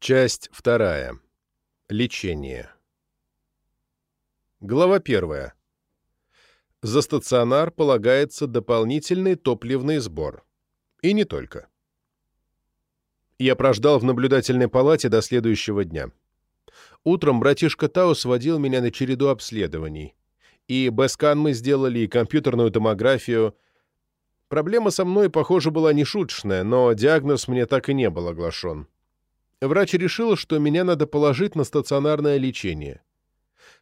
Часть вторая. Лечение. Глава первая. За стационар полагается дополнительный топливный сбор. И не только. Я прождал в наблюдательной палате до следующего дня. Утром братишка Тау сводил меня на череду обследований. И БЭСКАН мы сделали, и компьютерную томографию. Проблема со мной, похоже, была нешуточная, но диагноз мне так и не был оглашен. Врач решил, что меня надо положить на стационарное лечение.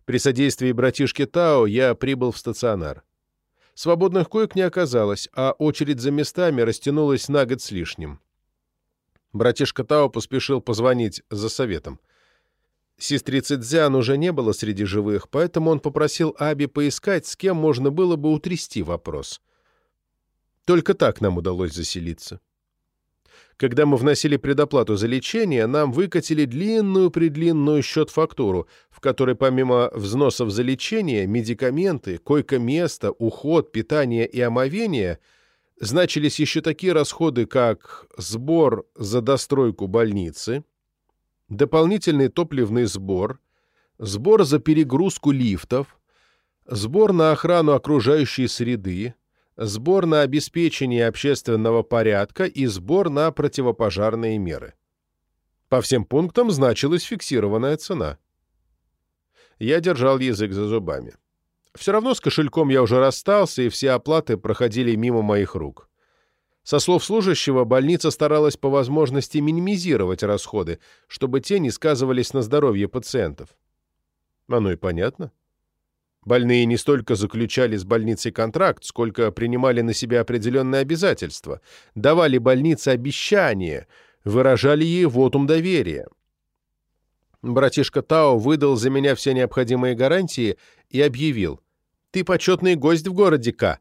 При содействии братишки Тао я прибыл в стационар. Свободных коек не оказалось, а очередь за местами растянулась на год с лишним. Братишка Тао поспешил позвонить за советом. Сестрицы Цзян уже не было среди живых, поэтому он попросил Аби поискать, с кем можно было бы утрясти вопрос. Только так нам удалось заселиться. Когда мы вносили предоплату за лечение, нам выкатили длинную-предлинную счет-фактуру, в которой помимо взносов за лечение, медикаменты, койко-место, уход, питание и омовение значились еще такие расходы, как сбор за достройку больницы, дополнительный топливный сбор, сбор за перегрузку лифтов, сбор на охрану окружающей среды, сбор на обеспечение общественного порядка и сбор на противопожарные меры. По всем пунктам значилась фиксированная цена. Я держал язык за зубами. Все равно с кошельком я уже расстался, и все оплаты проходили мимо моих рук. Со слов служащего, больница старалась по возможности минимизировать расходы, чтобы те не сказывались на здоровье пациентов. Оно и понятно. Больные не столько заключали с больницей контракт, сколько принимали на себя определенные обязательства, давали больнице обещания, выражали ей вотум доверия. Братишка Тао выдал за меня все необходимые гарантии и объявил, «Ты почетный гость в городе К.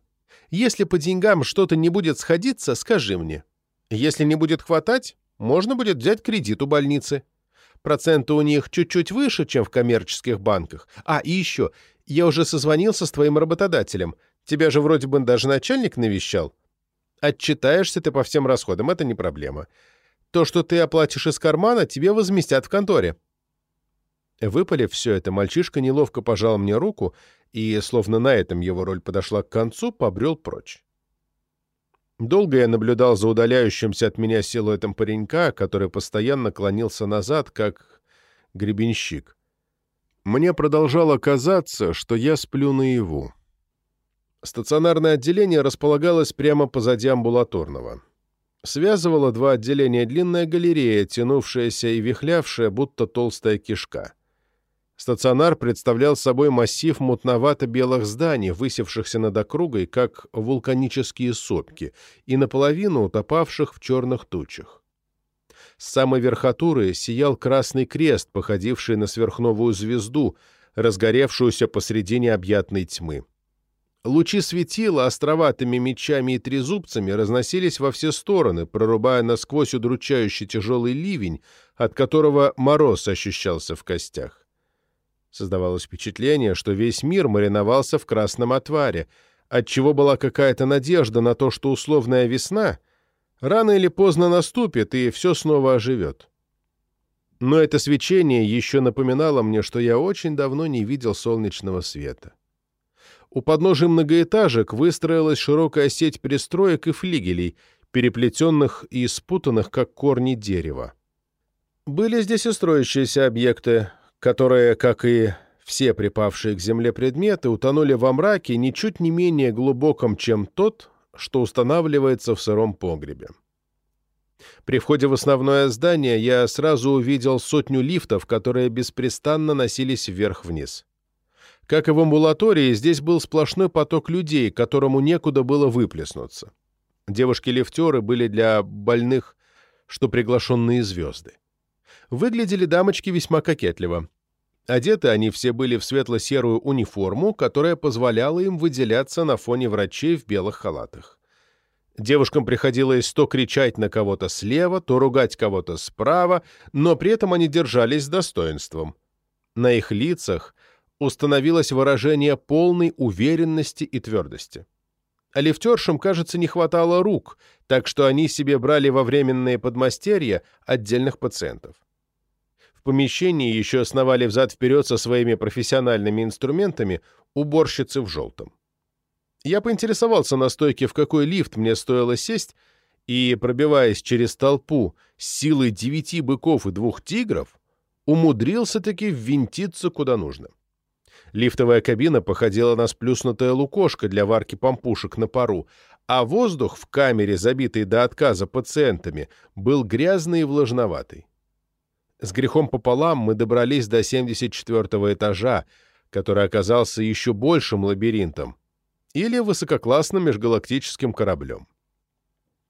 Если по деньгам что-то не будет сходиться, скажи мне. Если не будет хватать, можно будет взять кредит у больницы. Проценты у них чуть-чуть выше, чем в коммерческих банках. А, и еще, я уже созвонился с твоим работодателем. Тебя же вроде бы даже начальник навещал. Отчитаешься ты по всем расходам, это не проблема. То, что ты оплатишь из кармана, тебе возместят в конторе». Выпалив все это, мальчишка неловко пожал мне руку и, словно на этом его роль подошла к концу, побрел прочь. Долго я наблюдал за удаляющимся от меня силуэтом паренька, который постоянно клонился назад, как гребенщик. Мне продолжало казаться, что я сплю наяву. Стационарное отделение располагалось прямо позади амбулаторного. Связывала два отделения длинная галерея, тянувшаяся и вихлявшая, будто толстая кишка. Стационар представлял собой массив мутновато-белых зданий, высевшихся над округой, как вулканические сопки, и наполовину утопавших в черных тучах. С самой верхотуры сиял красный крест, походивший на сверхновую звезду, разгоревшуюся посреди необъятной тьмы. Лучи светила островатыми мечами и трезубцами разносились во все стороны, прорубая насквозь удручающий тяжелый ливень, от которого мороз ощущался в костях. Создавалось впечатление, что весь мир мариновался в красном отваре, отчего была какая-то надежда на то, что условная весна — Рано или поздно наступит, и все снова оживет. Но это свечение еще напоминало мне, что я очень давно не видел солнечного света. У подножия многоэтажек выстроилась широкая сеть пристроек и флигелей, переплетенных и спутанных, как корни дерева. Были здесь и строящиеся объекты, которые, как и все припавшие к земле предметы, утонули во мраке ничуть не менее глубоком, чем тот, что устанавливается в сыром погребе. При входе в основное здание я сразу увидел сотню лифтов, которые беспрестанно носились вверх-вниз. Как и в амбулатории, здесь был сплошной поток людей, которому некуда было выплеснуться. Девушки-лифтеры были для больных, что приглашенные звезды. Выглядели дамочки весьма кокетливо. Одеты они все были в светло-серую униформу, которая позволяла им выделяться на фоне врачей в белых халатах. Девушкам приходилось то кричать на кого-то слева, то ругать кого-то справа, но при этом они держались с достоинством. На их лицах установилось выражение полной уверенности и твердости. А лифтершам, кажется, не хватало рук, так что они себе брали во временные подмастерья отдельных пациентов. Помещении еще основали взад-вперед со своими профессиональными инструментами уборщицы в желтом. Я поинтересовался на стойке, в какой лифт мне стоило сесть, и, пробиваясь через толпу с силой девяти быков и двух тигров, умудрился-таки ввинтиться куда нужно. Лифтовая кабина походила на сплюснутое лукошко для варки пампушек на пару, а воздух в камере, забитый до отказа пациентами, был грязный и влажноватый. С грехом пополам мы добрались до 74 этажа, который оказался еще большим лабиринтом, или высококлассным межгалактическим кораблем.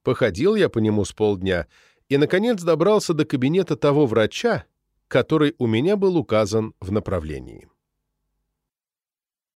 Походил я по нему с полдня и, наконец, добрался до кабинета того врача, который у меня был указан в направлении.